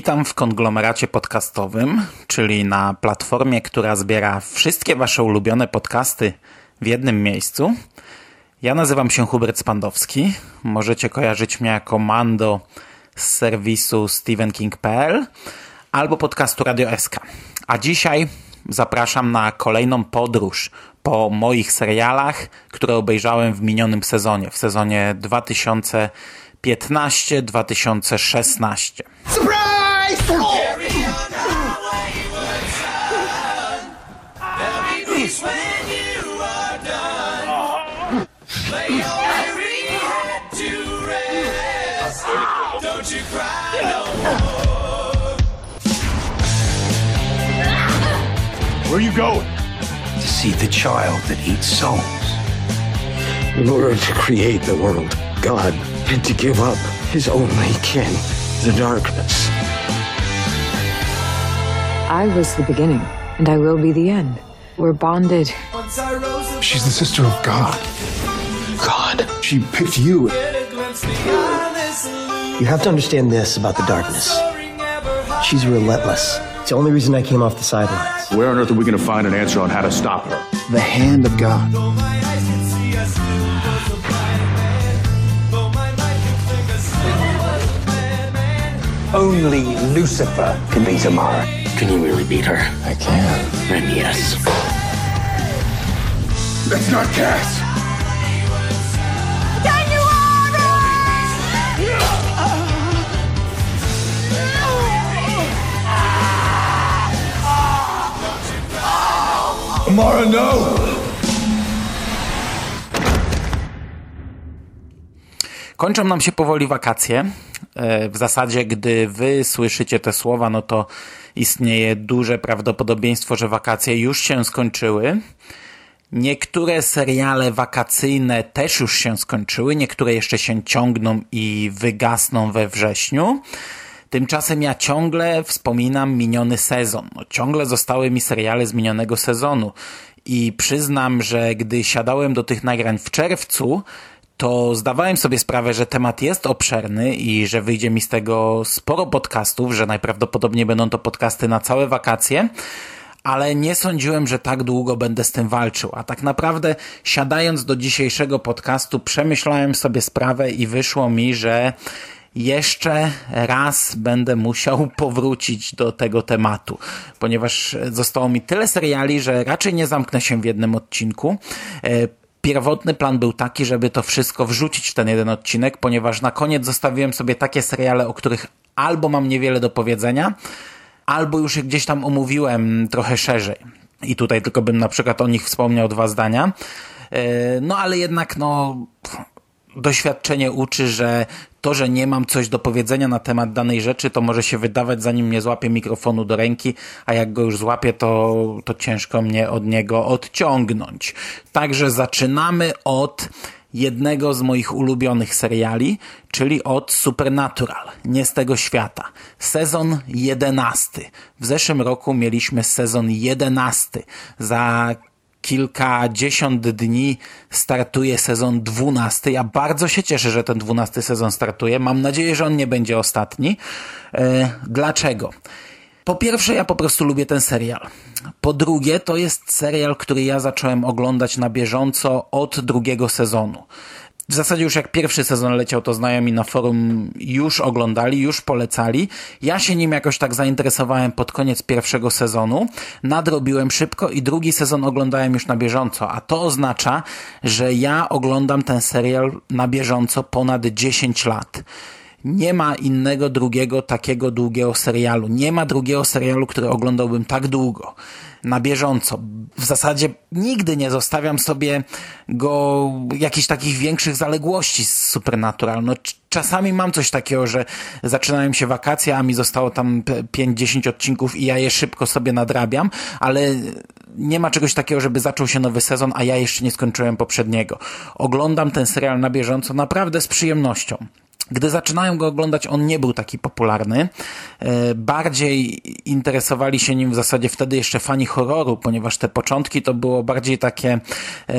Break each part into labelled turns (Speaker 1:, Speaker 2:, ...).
Speaker 1: Witam w konglomeracie podcastowym, czyli na platformie, która zbiera wszystkie Wasze ulubione podcasty w jednym miejscu. Ja nazywam się Hubert Spandowski. Możecie kojarzyć mnie jako Mando z serwisu stephenking.pl albo podcastu Radio SK. A dzisiaj zapraszam na kolejną podróż po moich serialach, które obejrzałem w minionym sezonie, w sezonie 2015-2016.
Speaker 2: Where are you going?
Speaker 3: to see the child that eats souls.
Speaker 4: In order to create the world, God had to give up his only kin, the darkness.
Speaker 5: I was the beginning, and I will be the end. We're bonded.
Speaker 2: She's the sister of God.
Speaker 4: God.
Speaker 2: She picked you.
Speaker 6: You have to understand this about the darkness. She's relentless. It's the only reason I came off the sidelines.
Speaker 2: Where on earth are we going to find an answer on how to stop her?
Speaker 6: The hand of God.
Speaker 3: Only Lucifer can be Amara.
Speaker 4: Can you really beat her?
Speaker 3: I can.
Speaker 4: Then yes.
Speaker 2: That's not Cass! Amara, no!
Speaker 1: Kończą nam się powoli wakacje. E, W zasadzie, gdy wy słyszycie te słowa, no to istnieje duże prawdopodobieństwo, że wakacje już się skończyły. Niektóre seriale wakacyjne też już się skończyły, niektóre jeszcze się ciągną i wygasną we wrześniu. Tymczasem ja ciągle wspominam miniony sezon. No, ciągle zostały mi seriale z minionego sezonu. I przyznam, że gdy siadałem do tych nagrań w czerwcu, to zdawałem sobie sprawę, że temat jest obszerny i że wyjdzie mi z tego sporo podcastów, że najprawdopodobniej będą to podcasty na całe wakacje, ale nie sądziłem, że tak długo będę z tym walczył. A tak naprawdę, siadając do dzisiejszego podcastu, przemyślałem sobie sprawę i wyszło mi, że jeszcze raz będę musiał powrócić do tego tematu, ponieważ zostało mi tyle seriali, że raczej nie zamknę się w jednym odcinku. Pierwotny plan był taki, żeby to wszystko wrzucić w ten jeden odcinek, ponieważ na koniec zostawiłem sobie takie seriale, o których albo mam niewiele do powiedzenia, albo już je gdzieś tam omówiłem trochę szerzej. I tutaj tylko bym na przykład o nich wspomniał dwa zdania. E, No ale jednak, no, doświadczenie uczy, że to, że nie mam coś do powiedzenia na temat danej rzeczy, to może się wydawać, zanim nie złapię mikrofonu do ręki, a jak go już złapię, to, to ciężko mnie od niego odciągnąć. Także zaczynamy od jednego z moich ulubionych seriali, czyli od Supernatural, nie z tego świata. Sezon jedenasty. W zeszłym roku mieliśmy sezon jedenasty. Za kilkadziesiąt dni startuje sezon dwunasty. Ja bardzo się cieszę, że ten dwunasty sezon startuje. Mam nadzieję, że on nie będzie ostatni. E, dlaczego? Po pierwsze, ja po prostu lubię ten serial. Po drugie, to jest serial, który ja zacząłem oglądać na bieżąco od drugiego sezonu. W zasadzie już jak pierwszy sezon leciał, to znajomi na forum już oglądali, już polecali. Ja się nim jakoś tak zainteresowałem pod koniec pierwszego sezonu. Nadrobiłem szybko i drugi sezon oglądałem już na bieżąco, a to oznacza, że ja oglądam ten serial na bieżąco ponad 10 lat. Nie ma innego drugiego takiego długiego serialu. Nie ma drugiego serialu, który oglądałbym tak długo na bieżąco. W zasadzie nigdy nie zostawiam sobie go jakichś takich większych zaległości z Supernatural. No, czasami mam coś takiego, że zaczynają się wakacje, a mi zostało tam 5-10 odcinków i ja je szybko sobie nadrabiam, ale nie ma czegoś takiego, żeby zaczął się nowy sezon, a ja jeszcze nie skończyłem poprzedniego. Oglądam ten serial na bieżąco naprawdę z przyjemnością. Gdy zaczynają go oglądać, on nie był taki popularny. E, bardziej interesowali się nim w zasadzie wtedy jeszcze fani horroru, ponieważ te początki to było bardziej takie e,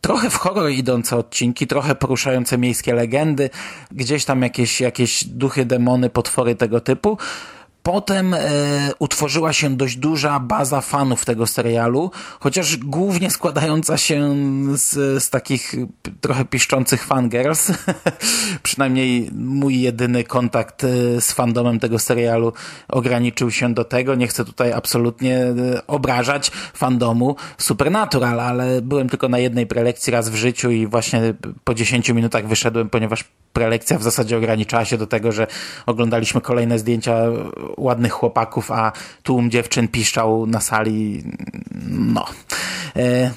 Speaker 1: trochę w horror idące odcinki, trochę poruszające miejskie legendy, gdzieś tam jakieś, jakieś duchy, demony, potwory tego typu. Potem e, utworzyła się dość duża baza fanów tego serialu, chociaż głównie składająca się z, z takich trochę piszczących fangirls. Przynajmniej mój jedyny kontakt e, z fandomem tego serialu ograniczył się do tego. Nie chcę tutaj absolutnie e, obrażać fandomu Supernatural, ale byłem tylko na jednej prelekcji raz w życiu i właśnie po 10 minutach wyszedłem, ponieważ prelekcja w zasadzie ograniczała się do tego, że oglądaliśmy kolejne zdjęcia ładnych chłopaków, a tłum dziewczyn piszczał na sali. No. E,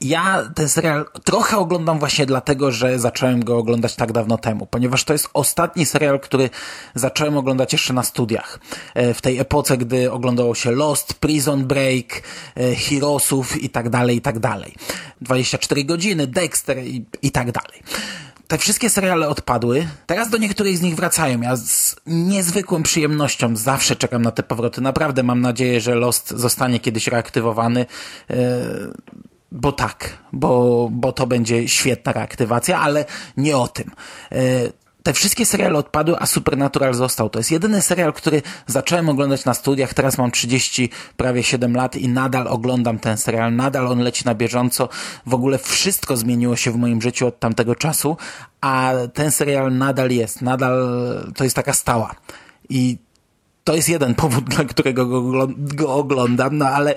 Speaker 1: ja ten serial trochę oglądam właśnie dlatego, że zacząłem go oglądać tak dawno temu, ponieważ to jest ostatni serial, który zacząłem oglądać jeszcze na studiach. E, w tej epoce, gdy oglądało się Lost, Prison Break, e, Heroesów i tak dalej, i tak dalej. 24 godziny, Dexter i, i tak dalej te wszystkie seriale odpadły. Teraz do niektórych z nich wracają. Ja z niezwykłą przyjemnością zawsze czekam na te powroty. Naprawdę mam nadzieję, że Lost zostanie kiedyś reaktywowany. Yy, bo tak, bo, bo to będzie świetna reaktywacja, ale nie o tym. Te wszystkie seriale odpadły, a Supernatural został. To jest jedyny serial, który zacząłem oglądać na studiach. Teraz mam 30, prawie 7 lat i nadal oglądam ten serial. Nadal on leci na bieżąco. W ogóle wszystko zmieniło się w moim życiu od tamtego czasu, a ten serial nadal jest. Nadal to jest taka stała. I to jest jeden powód, dla którego go, oglądam, no ale e,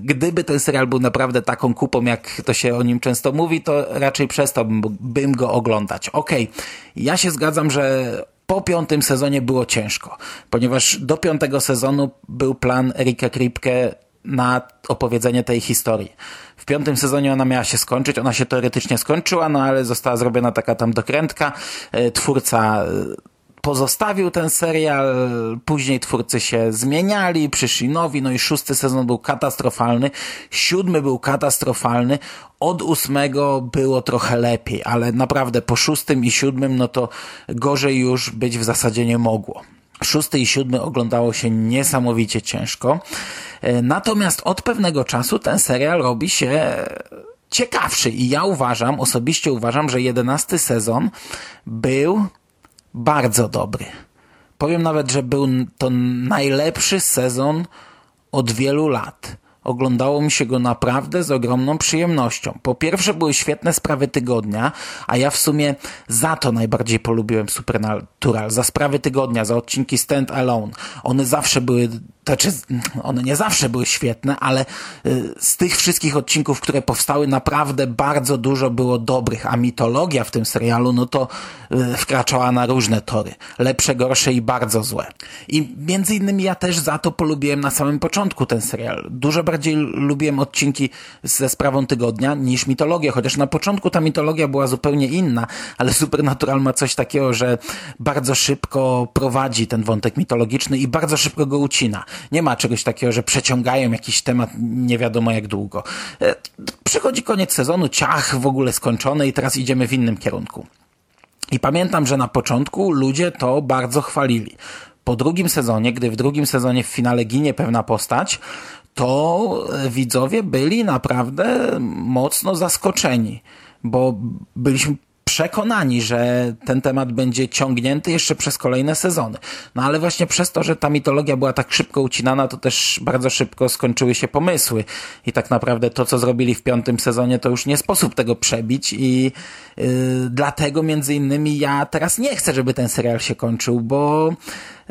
Speaker 1: gdyby ten serial był naprawdę taką kupą, jak to się o nim często mówi, to raczej przestałbym bym go oglądać. Okej, okay. ja się zgadzam, że po piątym sezonie było ciężko, ponieważ do piątego sezonu był plan Erika Kripke na opowiedzenie tej historii. W piątym sezonie ona miała się skończyć, ona się teoretycznie skończyła, no ale została zrobiona taka tam dokrętka. E, twórca e, pozostawił ten serial, później twórcy się zmieniali, przyszli nowi, no i szósty sezon był katastrofalny, siódmy był katastrofalny, od ósmego było trochę lepiej, ale naprawdę po szóstym i siódmym, no to gorzej już być w zasadzie nie mogło. Szósty i siódmy oglądało się niesamowicie ciężko. E, natomiast od pewnego czasu ten serial robi się ciekawszy i ja uważam, osobiście uważam, że jedenasty sezon był bardzo dobry. Powiem nawet, że był to najlepszy sezon od wielu lat. Oglądało mi się go naprawdę z ogromną przyjemnością. Po pierwsze były świetne sprawy tygodnia, a ja w sumie za to najbardziej polubiłem Supernatural. Za sprawy tygodnia, za odcinki Stand Alone. One zawsze były znaczy, one nie zawsze były świetne, ale y, z tych wszystkich odcinków, które powstały, naprawdę bardzo dużo było dobrych, a mitologia w tym serialu, no to y, wkraczała na różne tory. Lepsze, gorsze i bardzo złe. I między innymi ja też za to polubiłem na samym początku ten serial. Dużo bardziej lubiłem odcinki ze sprawą tygodnia niż mitologię, chociaż na początku ta mitologia była zupełnie inna, ale Supernatural ma coś takiego, że bardzo szybko prowadzi ten wątek mitologiczny i bardzo szybko go ucina. Nie ma czegoś takiego, że przeciągają jakiś temat nie wiadomo jak długo. E, przychodzi koniec sezonu, ciach w ogóle skończony i teraz idziemy w innym kierunku. I pamiętam, że na początku ludzie to bardzo chwalili. Po drugim sezonie, gdy w drugim sezonie w finale ginie pewna postać, to widzowie byli naprawdę mocno zaskoczeni, bo byliśmy przekonani, że ten temat będzie ciągnięty jeszcze przez kolejne sezony. No ale właśnie przez to, że ta mitologia była tak szybko ucinana, to też bardzo szybko skończyły się pomysły. I tak naprawdę to, co zrobili w piątym sezonie, to już nie sposób tego przebić i yy, dlatego między innymi ja teraz nie chcę, żeby ten serial się kończył, bo,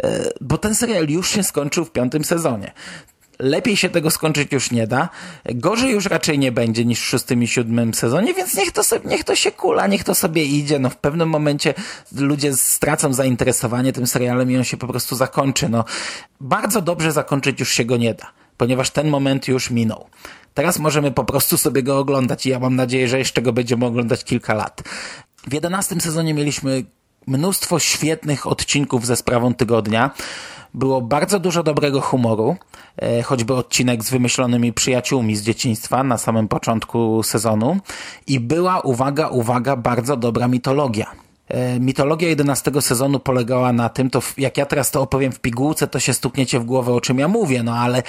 Speaker 1: yy, bo ten serial już się skończył w piątym sezonie. Lepiej się tego skończyć już nie da. Gorzej już raczej nie będzie niż w szóstym i siódmym sezonie, więc niech to, sobie, niech to się kula, niech to sobie idzie. No w pewnym momencie ludzie stracą zainteresowanie tym serialem i on się po prostu zakończy. No bardzo dobrze zakończyć już się go nie da, ponieważ ten moment już minął. Teraz możemy po prostu sobie go oglądać i ja mam nadzieję, że jeszcze go będziemy oglądać kilka lat. W jedenastym sezonie mieliśmy mnóstwo świetnych odcinków ze sprawą tygodnia. Było bardzo dużo dobrego humoru, e, choćby odcinek z wymyślonymi przyjaciółmi z dzieciństwa na samym początku sezonu. I była, uwaga, uwaga, bardzo dobra mitologia. E, mitologia 11 sezonu polegała na tym, to jak ja teraz to opowiem w pigułce, to się stukniecie w głowę, o czym ja mówię, no ale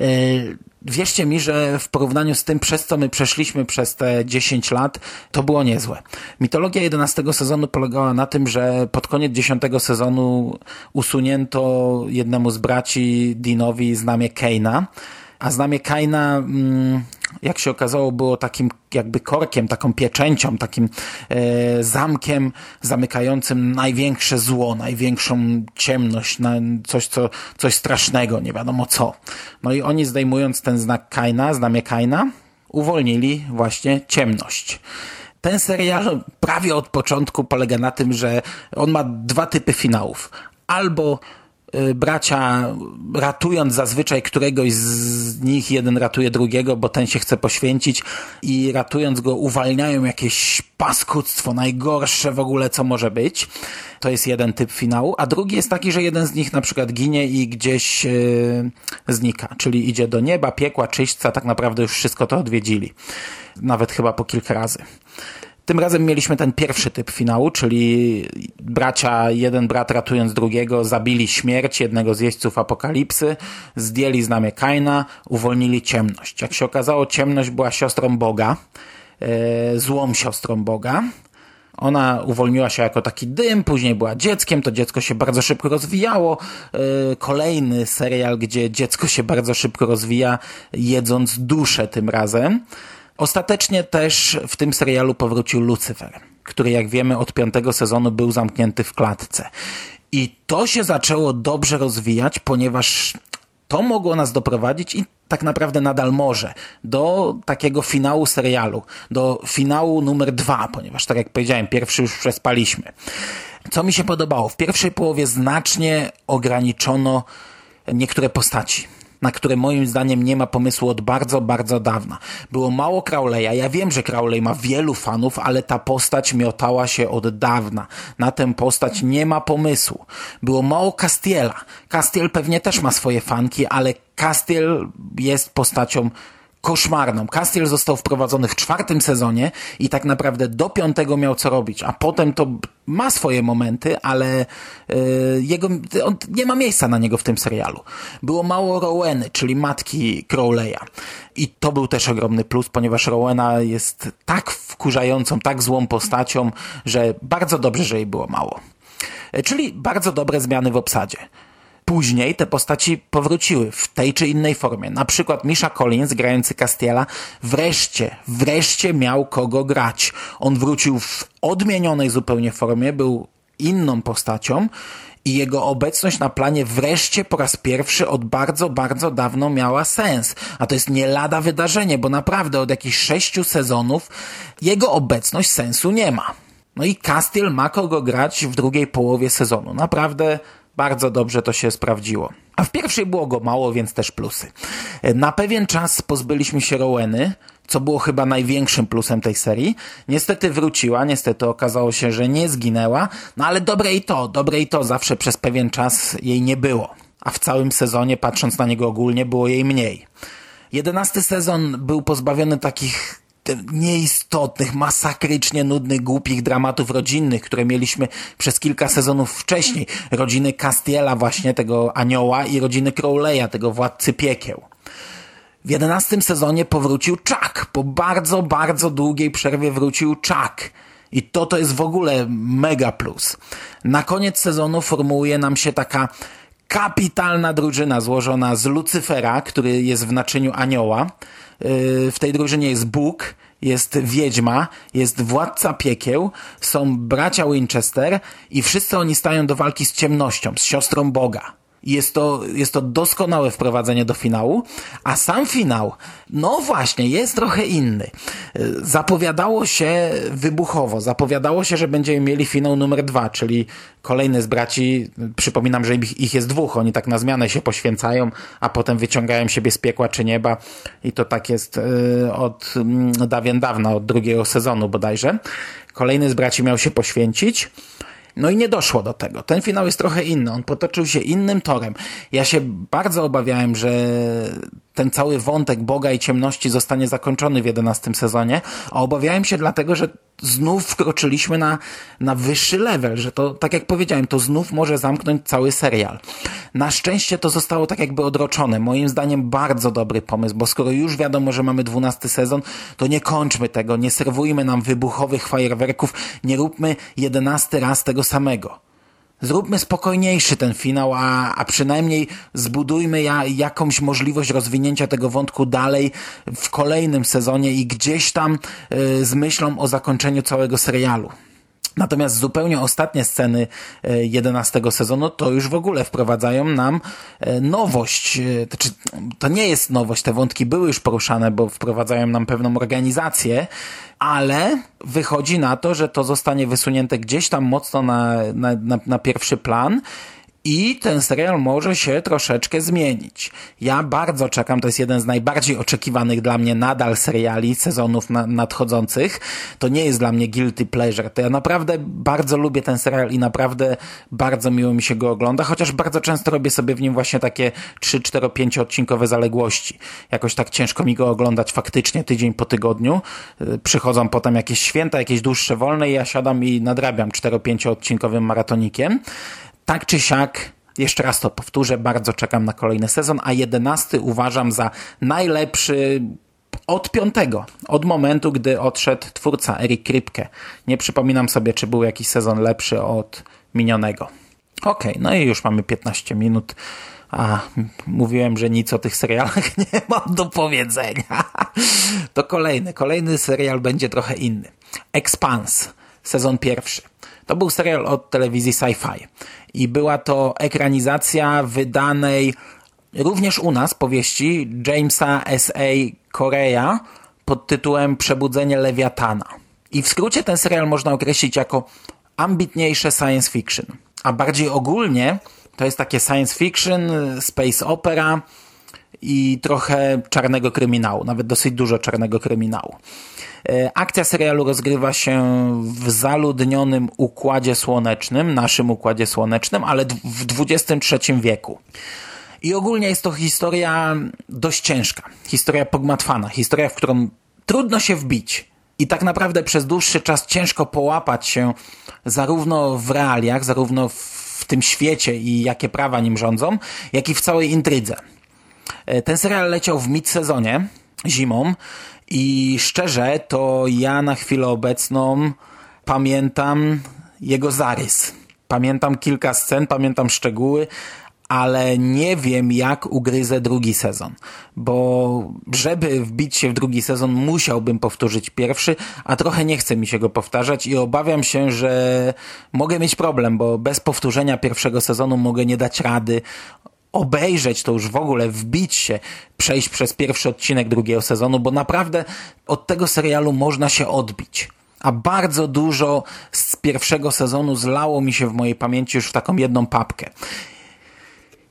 Speaker 1: yy, wierzcie mi, że w porównaniu z tym, przez co my przeszliśmy przez te 10 lat, to było niezłe. Mitologia 11 sezonu polegała na tym, że pod koniec 10 sezonu usunięto jednemu z braci Dinowi znamie Keina, a znamie Kaina, mm, jak się okazało, było takim jakby korkiem, taką pieczęcią, takim e, zamkiem zamykającym największe zło, największą ciemność, coś, co, coś strasznego, nie wiadomo co. No i oni zdejmując ten znak Kaina, znamie Kaina, uwolnili właśnie ciemność. Ten serial prawie od początku polega na tym, że on ma dwa typy finałów. Albo bracia ratując zazwyczaj któregoś z nich, jeden ratuje drugiego, bo ten się chce poświęcić i ratując go uwalniają jakieś paskudztwo, najgorsze w ogóle co może być. To jest jeden typ finału, a drugi jest taki, że jeden z nich na przykład ginie i gdzieś yy, znika, czyli idzie do nieba, piekła, czyśćca, tak naprawdę już wszystko to odwiedzili. Nawet chyba po kilka razy. Tym razem mieliśmy ten pierwszy typ finału, czyli bracia, jeden brat ratując drugiego, zabili śmierć jednego z jeźdźców apokalipsy, zdjęli znamie Kaina, uwolnili ciemność. Jak się okazało, ciemność była siostrą Boga, e, złą siostrą Boga. Ona uwolniła się jako taki dym, później była dzieckiem, to dziecko się bardzo szybko rozwijało. E, kolejny serial, gdzie dziecko się bardzo szybko rozwija, jedząc duszę tym razem. Ostatecznie też w tym serialu powrócił Lucyfer, który jak wiemy od piątego sezonu był zamknięty w klatce. I to się zaczęło dobrze rozwijać, ponieważ to mogło nas doprowadzić i tak naprawdę nadal może do takiego finału serialu, do finału numer dwa, ponieważ tak jak powiedziałem, pierwszy już przespaliśmy. Co mi się podobało? W pierwszej połowie znacznie ograniczono niektóre postaci na które moim zdaniem nie ma pomysłu od bardzo, bardzo dawna. Było mało Crowleya. Ja wiem, że Crowley ma wielu fanów, ale ta postać miotała się od dawna. Na tę postać nie ma pomysłu. Było mało Castiela. Castiel pewnie też ma swoje fanki, ale Castiel jest postacią koszmarną. Castiel został wprowadzony w czwartym sezonie i tak naprawdę do piątego miał co robić, a potem to ma swoje momenty, ale yy, jego, on, nie ma miejsca na niego w tym serialu. Było mało Roweny, czyli matki Crowleya. I to był też ogromny plus, ponieważ Rowena jest tak wkurzającą, tak złą postacią, że bardzo dobrze, że jej było mało. Czyli bardzo dobre zmiany w obsadzie później te postaci powróciły w tej czy innej formie. Na przykład Misha Collins, grający Castiela, wreszcie, wreszcie miał kogo grać. On wrócił w odmienionej zupełnie formie, był inną postacią i jego obecność na planie wreszcie po raz pierwszy od bardzo, bardzo dawno miała sens. A to jest nie lada wydarzenie, bo naprawdę od jakichś sześciu sezonów jego obecność sensu nie ma. No i Castiel ma kogo grać w drugiej połowie sezonu. Naprawdę bardzo dobrze to się sprawdziło. A w pierwszej było go mało, więc też plusy. Na pewien czas pozbyliśmy się Roweny, co było chyba największym plusem tej serii. Niestety wróciła, niestety okazało się, że nie zginęła, no ale dobre i to, dobre i to, zawsze przez pewien czas jej nie było. A w całym sezonie, patrząc na niego ogólnie, było jej mniej. Jedenasty sezon był pozbawiony takich nieistotnych, masakrycznie nudnych, głupich dramatów rodzinnych, które mieliśmy przez kilka sezonów wcześniej. Rodziny Castiela właśnie, tego anioła i rodziny Crowleya, tego władcy piekieł. W jedenastym sezonie powrócił Chuck. Po bardzo, bardzo długiej przerwie wrócił Chuck. I to to jest w ogóle mega plus. Na koniec sezonu formułuje nam się taka kapitalna drużyna złożona z Lucyfera, który jest w naczyniu anioła. Yy, w tej drużynie jest Bóg, jest wiedźma, jest władca piekieł, są bracia Winchester i wszyscy oni stają do walki z ciemnością, z siostrą Boga. Jest to, jest to doskonałe wprowadzenie do finału, a sam finał, no właśnie, jest trochę inny. Zapowiadało się wybuchowo, zapowiadało się, że będziemy mieli finał numer dwa, czyli kolejny z braci, przypominam, że ich, ich jest dwóch, oni tak na zmianę się poświęcają, a potem wyciągają siebie z piekła czy nieba i to tak jest yy, od yy, dawien dawna, od drugiego sezonu bodajże. Kolejny z braci miał się poświęcić, no i nie doszło do tego. Ten finał jest trochę inny. On potoczył się innym torem. Ja się bardzo obawiałem, że ten cały wątek Boga i ciemności zostanie zakończony w 11 sezonie, a obawiałem się dlatego, że znów wkroczyliśmy na, na wyższy level, że to, tak jak powiedziałem, to znów może zamknąć cały serial. Na szczęście to zostało tak jakby odroczone. Moim zdaniem bardzo dobry pomysł, bo skoro już wiadomo, że mamy 12 sezon, to nie kończmy tego, nie serwujmy nam wybuchowych fajerwerków, nie róbmy 11 raz tego samego zróbmy spokojniejszy ten finał, a, a przynajmniej zbudujmy ja, jakąś możliwość rozwinięcia tego wątku dalej w kolejnym sezonie i gdzieś tam y, z myślą o zakończeniu całego serialu. Natomiast zupełnie ostatnie sceny 11 sezonu to już w ogóle wprowadzają nam nowość. Znaczy, to nie jest nowość, te wątki były już poruszane, bo wprowadzają nam pewną organizację, ale wychodzi na to, że to zostanie wysunięte gdzieś tam mocno na, na, na, na pierwszy plan i ten serial może się troszeczkę zmienić. Ja bardzo czekam, to jest jeden z najbardziej oczekiwanych dla mnie nadal seriali sezonów na, nadchodzących. To nie jest dla mnie guilty pleasure. To ja naprawdę bardzo lubię ten serial i naprawdę bardzo miło mi się go ogląda, chociaż bardzo często robię sobie w nim właśnie takie 3, 4, 5 odcinkowe zaległości. Jakoś tak ciężko mi go oglądać faktycznie tydzień po tygodniu. Przychodzą potem jakieś święta, jakieś dłuższe wolne i ja siadam i nadrabiam 4-5 odcinkowym maratonikiem tak czy siak, jeszcze raz to powtórzę, bardzo czekam na kolejny sezon, a jedenasty uważam za najlepszy od piątego, od momentu, gdy odszedł twórca Eric Kripke. Nie przypominam sobie, czy był jakiś sezon lepszy od minionego. Okay, no i już mamy 15 minut. A mówiłem, że nic o tych serialach nie mam do powiedzenia. To kolejny, kolejny serial będzie trochę inny. Expanse, sezon pierwszy. To był serial od telewizji Sci-Fi i była to ekranizacja wydanej również u nas powieści Jamesa S.A. Korea pod tytułem Przebudzenie Lewiatana. I w skrócie ten serial można określić jako ambitniejsze science fiction, a bardziej ogólnie to jest takie science fiction, space opera i trochę czarnego kryminału, nawet dosyć dużo czarnego kryminału. E, akcja serialu rozgrywa się w zaludnionym układzie słonecznym, naszym układzie słonecznym, ale w XXIII wieku. I ogólnie jest to historia dość ciężka, historia pogmatwana, historia, w którą trudno się wbić. I tak naprawdę przez dłuższy czas ciężko połapać się zarówno w realiach, zarówno w tym świecie i jakie prawa nim rządzą, jak i w całej intrydze. E, ten serial leciał w mid-sezonie, zimą, i szczerze, to ja na chwilę obecną pamiętam jego zarys. Pamiętam kilka scen, pamiętam szczegóły, ale nie wiem, jak ugryzę drugi sezon, bo żeby wbić się w drugi sezon, musiałbym powtórzyć pierwszy, a trochę nie chce mi się go powtarzać i obawiam się, że mogę mieć problem, bo bez powtórzenia pierwszego sezonu mogę nie dać rady obejrzeć to już w ogóle, wbić się, przejść przez pierwszy odcinek drugiego sezonu, bo naprawdę od tego serialu można się odbić. A bardzo dużo z pierwszego sezonu zlało mi się w mojej pamięci już w taką jedną papkę.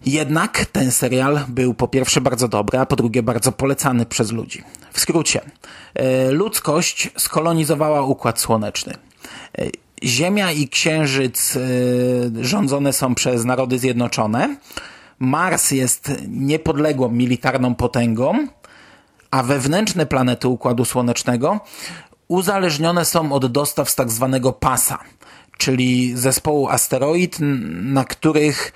Speaker 1: Jednak ten serial był po pierwsze bardzo dobry, a po drugie bardzo polecany przez ludzi. W skrócie, e, ludzkość skolonizowała Układ Słoneczny. E, Ziemia i Księżyc e, rządzone są przez Narody Zjednoczone, Mars jest niepodległą militarną potęgą, a wewnętrzne planety Układu Słonecznego uzależnione są od dostaw z tak zwanego pasa, czyli zespołu asteroid, na których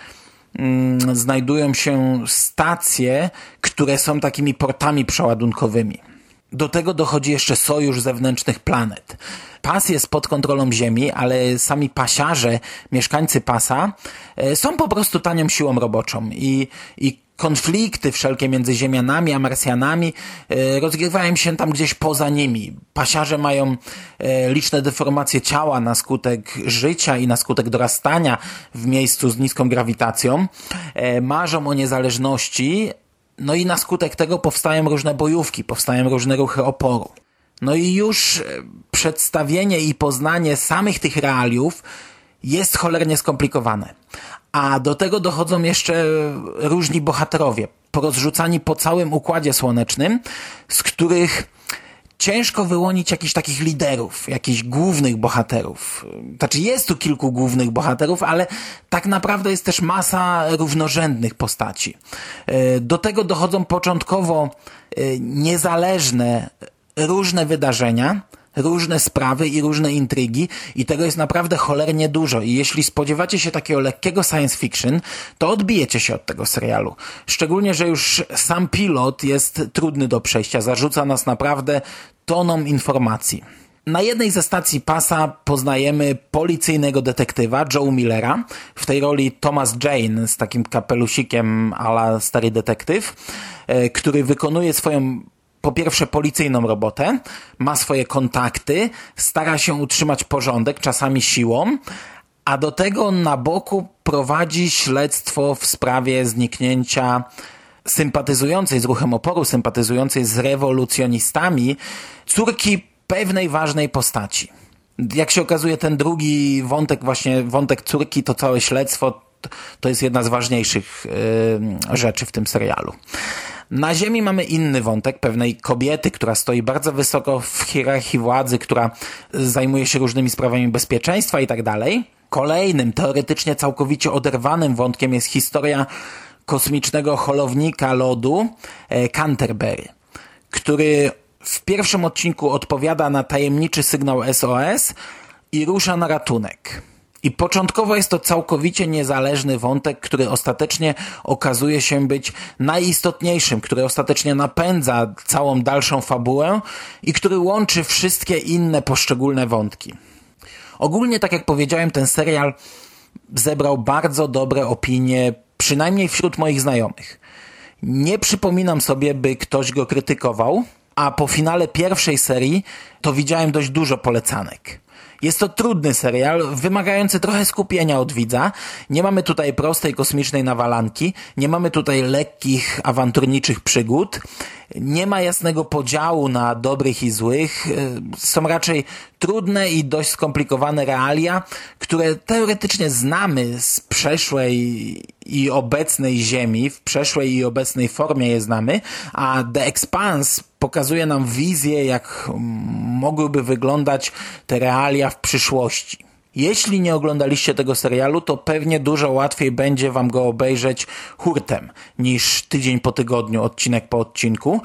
Speaker 1: mm, znajdują się stacje, które są takimi portami przeładunkowymi. Do tego dochodzi jeszcze sojusz zewnętrznych planet. Pas jest pod kontrolą ziemi, ale sami pasiarze, mieszkańcy pasa e, są po prostu tanią siłą roboczą i, i konflikty wszelkie między Ziemianami a Marsjanami e, rozgrywają się tam gdzieś poza nimi. Pasiarze mają e, liczne deformacje ciała na skutek życia i na skutek dorastania w miejscu z niską grawitacją. Marzą o niezależności, no i na skutek tego powstają różne bojówki, powstają różne ruchy oporu. No i już przedstawienie i poznanie samych tych realiów jest cholernie skomplikowane. A do tego dochodzą jeszcze różni bohaterowie, porozrzucani po całym układzie słonecznym, z których ciężko wyłonić jakichś takich liderów, jakichś głównych bohaterów. Znaczy jest tu kilku głównych bohaterów, ale tak naprawdę jest też masa równorzędnych postaci. E, do tego dochodzą początkowo e, niezależne różne wydarzenia, różne sprawy i różne intrygi i tego jest naprawdę cholernie dużo i jeśli spodziewacie się takiego lekkiego science fiction, to odbijecie się od tego serialu. Szczególnie, że już sam pilot jest trudny do przejścia, zarzuca nas naprawdę toną informacji. Na jednej ze stacji pasa poznajemy policyjnego detektywa Joe Millera, w tej roli Thomas Jane z takim kapelusikiem ala stary detektyw, e, który wykonuje swoją po pierwsze policyjną robotę, ma swoje kontakty, stara się utrzymać porządek, czasami siłą, a do tego na boku prowadzi śledztwo w sprawie zniknięcia sympatyzującej z ruchem oporu, sympatyzującej z rewolucjonistami, córki pewnej ważnej postaci. Jak się okazuje, ten drugi wątek, właśnie wątek córki, to całe śledztwo, to jest jedna z ważniejszych yy, rzeczy w tym serialu. Na Ziemi mamy inny wątek pewnej kobiety, która stoi bardzo wysoko w hierarchii władzy, która zajmuje się różnymi sprawami bezpieczeństwa i tak dalej. Kolejnym, teoretycznie całkowicie oderwanym wątkiem jest historia kosmicznego holownika lodu e, Canterbury, który w pierwszym odcinku odpowiada na tajemniczy sygnał SOS i rusza na ratunek. I początkowo jest to całkowicie niezależny wątek, który ostatecznie okazuje się być najistotniejszym, który ostatecznie napędza całą dalszą fabułę i który łączy wszystkie inne poszczególne wątki. Ogólnie, tak jak powiedziałem, ten serial zebrał bardzo dobre opinie, przynajmniej wśród moich znajomych. Nie przypominam sobie, by ktoś go krytykował, a po finale pierwszej serii to widziałem dość dużo polecanek. Jest to trudny serial, wymagający trochę skupienia od widza. Nie mamy tutaj prostej kosmicznej nawalanki, nie mamy tutaj lekkich, awanturniczych przygód, nie ma jasnego podziału na dobrych i złych. Są raczej trudne i dość skomplikowane realia, które teoretycznie znamy z przeszłej i obecnej Ziemi, w przeszłej i obecnej formie je znamy, a The Expanse pokazuje nam wizję, jak mogłyby wyglądać te realia w przyszłości. Jeśli nie oglądaliście tego serialu, to pewnie dużo łatwiej będzie wam go obejrzeć hurtem niż tydzień po tygodniu, odcinek po odcinku,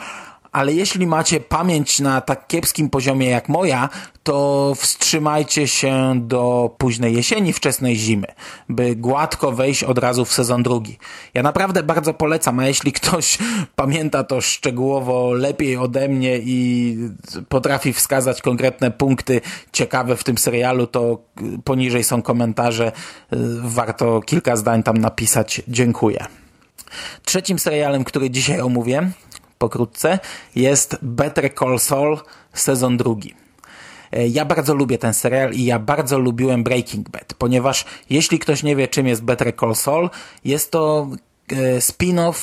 Speaker 1: ale jeśli macie pamięć na tak kiepskim poziomie jak moja, to wstrzymajcie się do późnej jesieni, wczesnej zimy, by gładko wejść od razu w sezon drugi. Ja naprawdę bardzo polecam, a jeśli ktoś pamięta to szczegółowo lepiej ode mnie i potrafi wskazać konkretne punkty ciekawe w tym serialu, to poniżej są komentarze, warto kilka zdań tam napisać. Dziękuję. Trzecim serialem, który dzisiaj omówię, pokrótce, jest Better Call Saul sezon drugi. E, ja bardzo lubię ten serial i ja bardzo lubiłem Breaking Bad, ponieważ jeśli ktoś nie wie czym jest Better Call Saul, jest to e, spin-off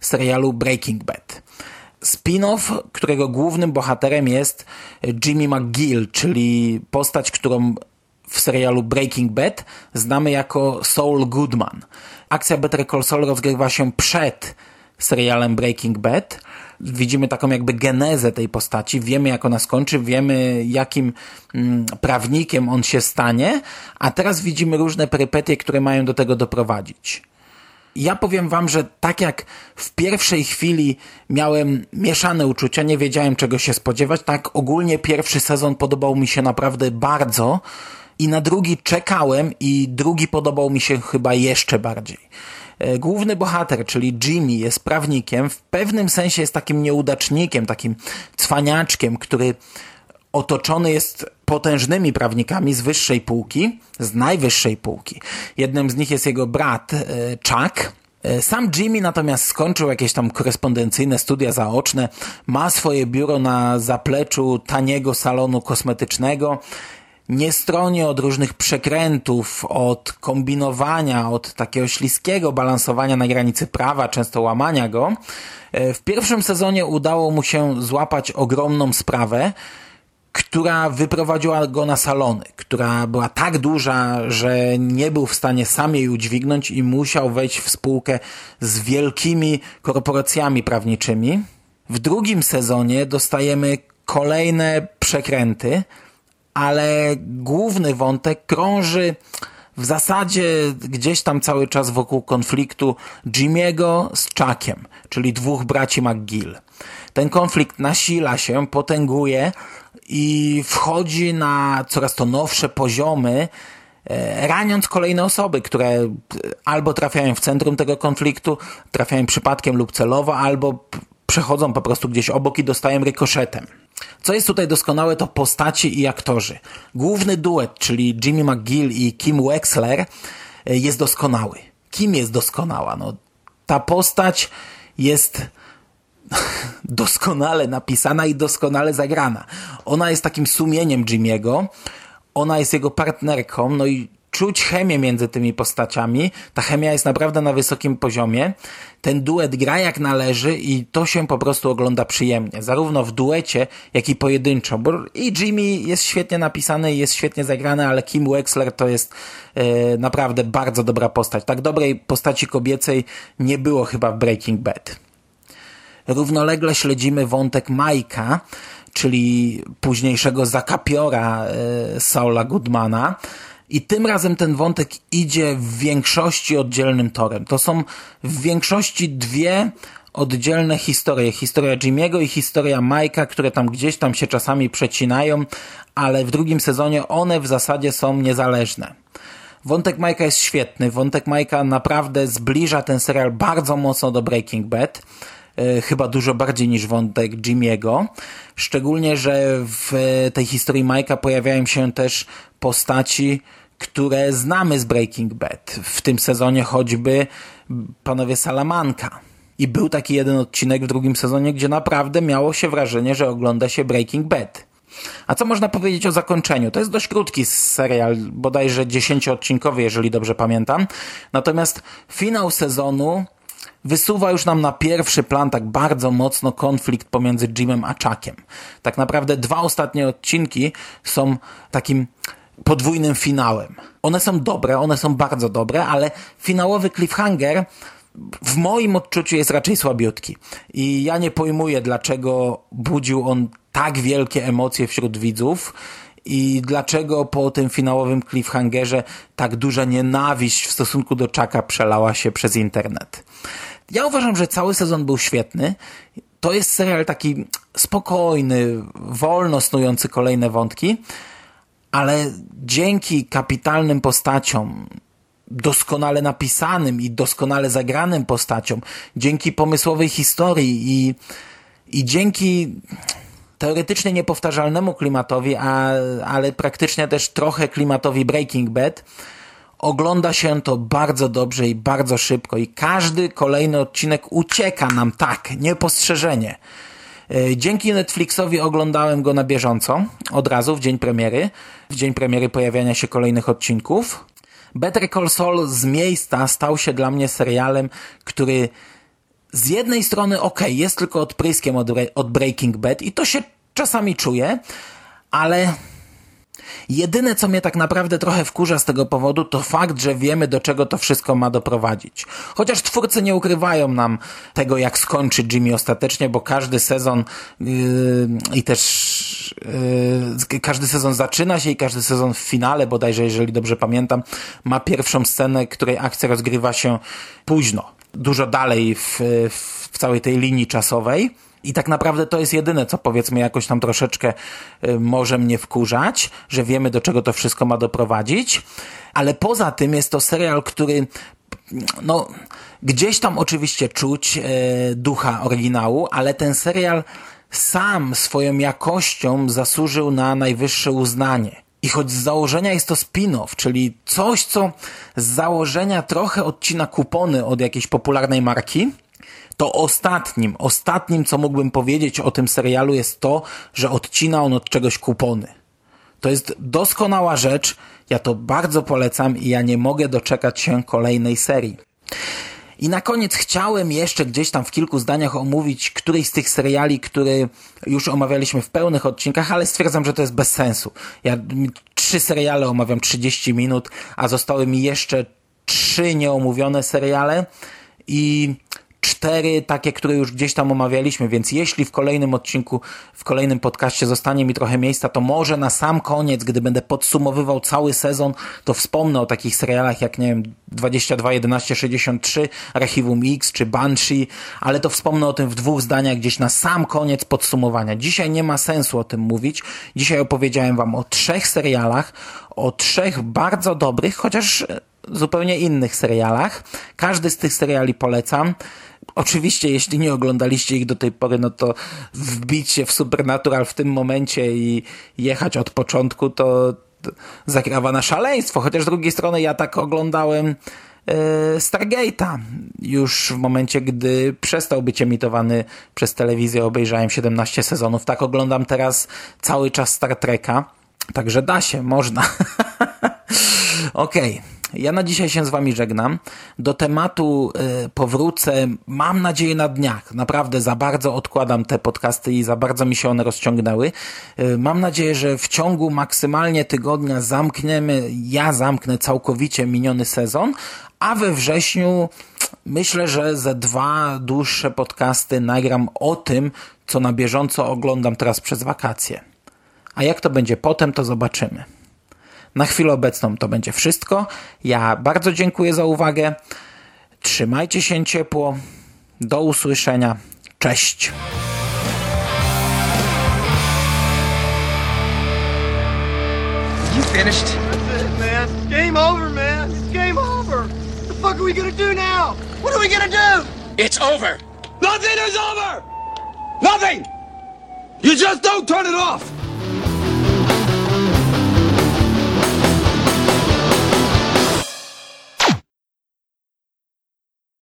Speaker 1: serialu Breaking Bad. Spin-off, którego głównym bohaterem jest Jimmy McGill, czyli postać, którą w serialu Breaking Bad znamy jako Saul Goodman. Akcja Better Call Saul rozgrywa się przed serialem Breaking Bad. Widzimy taką jakby genezę tej postaci, wiemy jak ona skończy, wiemy jakim mm, prawnikiem on się stanie, a teraz widzimy różne perypetie, które mają do tego doprowadzić. Ja powiem wam, że tak jak w pierwszej chwili miałem mieszane uczucia, nie wiedziałem czego się spodziewać, tak ogólnie pierwszy sezon podobał mi się naprawdę bardzo i na drugi czekałem i drugi podobał mi się chyba jeszcze bardziej. E, główny bohater, czyli Jimmy, jest prawnikiem, w pewnym sensie jest takim nieudacznikiem, takim cwaniaczkiem, który otoczony jest potężnymi prawnikami z wyższej półki, z najwyższej półki. Jednym z nich jest jego brat e, Chuck. E, Sam Jimmy natomiast skończył jakieś tam korespondencyjne studia zaoczne, ma swoje biuro na zapleczu taniego salonu kosmetycznego nie stroni od różnych przekrętów, od kombinowania, od takiego śliskiego balansowania na granicy prawa, często łamania go. E, w pierwszym sezonie udało mu się złapać ogromną sprawę, która wyprowadziła go na salony, która była tak duża, że nie był w stanie sam jej udźwignąć i musiał wejść w spółkę z wielkimi korporacjami prawniczymi. W drugim sezonie dostajemy kolejne przekręty, ale główny wątek krąży w zasadzie gdzieś tam cały czas wokół konfliktu Jimiego z Chuckiem, czyli dwóch braci McGill. Ten konflikt nasila się, potęguje i wchodzi na coraz to nowsze poziomy, e, raniąc kolejne osoby, które albo trafiają w centrum tego konfliktu, trafiają przypadkiem lub celowo, albo przechodzą po prostu gdzieś obok i dostają rykoszetem. Co jest tutaj doskonałe, to postaci i aktorzy. Główny duet, czyli Jimmy McGill i Kim Wexler, e, jest doskonały. Kim jest doskonała? No, ta postać jest doskonale napisana i doskonale zagrana. Ona jest takim sumieniem Jimmy'ego, ona jest jego partnerką, no i czuć chemię między tymi postaciami. Ta chemia jest naprawdę na wysokim poziomie. Ten duet gra jak należy i to się po prostu ogląda przyjemnie. Zarówno w duecie, jak i pojedynczo. Bo i Jimmy jest świetnie napisany, jest świetnie zagrany, ale Kim Wexler to jest e, naprawdę bardzo dobra postać. Tak dobrej postaci kobiecej nie było chyba w Breaking Bad. Równolegle śledzimy wątek Majka, czyli późniejszego zakapiora e, Saula Goodmana, i tym razem ten wątek idzie w większości oddzielnym torem. To są w większości dwie oddzielne historie. Historia Jimmy'ego i historia Majka, które tam gdzieś tam się czasami przecinają, ale w drugim sezonie one w zasadzie są niezależne. Wątek Majka jest świetny. Wątek Majka naprawdę zbliża ten serial bardzo mocno do Breaking Bad. E, chyba dużo bardziej niż wątek Jimmy'ego. Szczególnie, że w tej historii Majka pojawiają się też postaci, które znamy z Breaking Bad. W tym sezonie choćby panowie Salamanka. I był taki jeden odcinek w drugim sezonie, gdzie naprawdę miało się wrażenie, że ogląda się Breaking Bad. A co można powiedzieć o zakończeniu? To jest dość krótki serial, bodajże dziesięcioodcinkowy, jeżeli dobrze pamiętam. Natomiast finał sezonu wysuwa już nam na pierwszy plan tak bardzo mocno konflikt pomiędzy Jimem a Chuckiem. Tak naprawdę dwa ostatnie odcinki są takim podwójnym finałem. One są dobre, one są bardzo dobre, ale finałowy cliffhanger w moim odczuciu jest raczej słabiutki. I ja nie pojmuję, dlaczego budził on tak wielkie emocje wśród widzów i dlaczego po tym finałowym cliffhangerze tak duża nienawiść w stosunku do Chucka przelała się przez internet. Ja uważam, że cały sezon był świetny. To jest serial taki spokojny, wolno snujący kolejne wątki, ale dzięki kapitalnym postaciom, doskonale napisanym i doskonale zagranym postaciom, dzięki pomysłowej historii i, i dzięki teoretycznie niepowtarzalnemu klimatowi, a, ale praktycznie też trochę klimatowi Breaking Bad, ogląda się to bardzo dobrze i bardzo szybko i każdy kolejny odcinek ucieka nam tak, niepostrzeżenie. E, dzięki Netflixowi oglądałem go na bieżąco, od razu w dzień premiery, w dzień premiery pojawiania się kolejnych odcinków. Better Call Saul z miejsca stał się dla mnie serialem, który z jednej strony ok, jest tylko odpryskiem od, od Breaking Bad i to się czasami czuje, ale Jedyne, co mnie tak naprawdę trochę wkurza z tego powodu, to fakt, że wiemy, do czego to wszystko ma doprowadzić. Chociaż twórcy nie ukrywają nam tego, jak skończy Jimmy ostatecznie, bo każdy sezon yy, i też yy, każdy sezon zaczyna się i każdy sezon w finale, bodajże, jeżeli dobrze pamiętam, ma pierwszą scenę, której akcja rozgrywa się późno. Dużo dalej w, w całej tej linii czasowej. I tak naprawdę to jest jedyne, co powiedzmy jakoś tam troszeczkę y, może mnie wkurzać, że wiemy do czego to wszystko ma doprowadzić. Ale poza tym jest to serial, który no, gdzieś tam oczywiście czuć e, ducha oryginału, ale ten serial sam swoją jakością zasłużył na najwyższe uznanie. I choć z założenia jest to spin-off, czyli coś, co z założenia trochę odcina kupony od jakiejś popularnej marki, to ostatnim, ostatnim, co mógłbym powiedzieć o tym serialu jest to, że odcina on od czegoś kupony. To jest doskonała rzecz, ja to bardzo polecam i ja nie mogę doczekać się kolejnej serii. I na koniec chciałem jeszcze gdzieś tam w kilku zdaniach omówić któryś z tych seriali, które już omawialiśmy w pełnych odcinkach, ale stwierdzam, że to jest bez sensu. Ja trzy seriale omawiam 30 minut, a zostały mi jeszcze trzy nieomówione seriale i cztery takie, które już gdzieś tam omawialiśmy, więc jeśli w kolejnym odcinku, w kolejnym podcaście zostanie mi trochę miejsca, to może na sam koniec, gdy będę podsumowywał cały sezon, to wspomnę o takich serialach jak, nie wiem, 22, 11, 63, Archiwum X czy Banshee, ale to wspomnę o tym w dwóch zdaniach gdzieś na sam koniec podsumowania. Dzisiaj nie ma sensu o tym mówić. Dzisiaj opowiedziałem wam o trzech serialach, o trzech bardzo dobrych, chociaż zupełnie innych serialach. Każdy z tych seriali polecam. Oczywiście, jeśli nie oglądaliście ich do tej pory, no to wbić się w Supernatural w tym momencie i jechać od początku, to zakrawa na szaleństwo. Chociaż z drugiej strony ja tak oglądałem e, Stargate'a. Już w momencie, gdy przestał być emitowany przez telewizję, obejrzałem 17 sezonów. Tak oglądam teraz cały czas Star Treka. Także da się, można. Okej. Okay. Ja na dzisiaj się z Wami żegnam. Do tematu y, powrócę, mam nadzieję, na dniach. Naprawdę za bardzo odkładam te podcasty i za bardzo mi się one rozciągnęły. Y, mam nadzieję, że w ciągu maksymalnie tygodnia zamkniemy, ja zamknę całkowicie miniony sezon, a we wrześniu myślę, że ze dwa dłuższe podcasty nagram o tym, co na bieżąco oglądam teraz przez wakacje. A jak to będzie potem, to zobaczymy. Na chwilę obecną to będzie wszystko. Ja bardzo dziękuję za uwagę. Trzymajcie się ciepło. Do usłyszenia. Cześć.
Speaker 7: You finished? That's it, man. Game over, man. It's game over. What the fuck are we gonna do now? What are we gonna do?
Speaker 2: It's over. Nothing is over. Nothing. You just don't turn it off.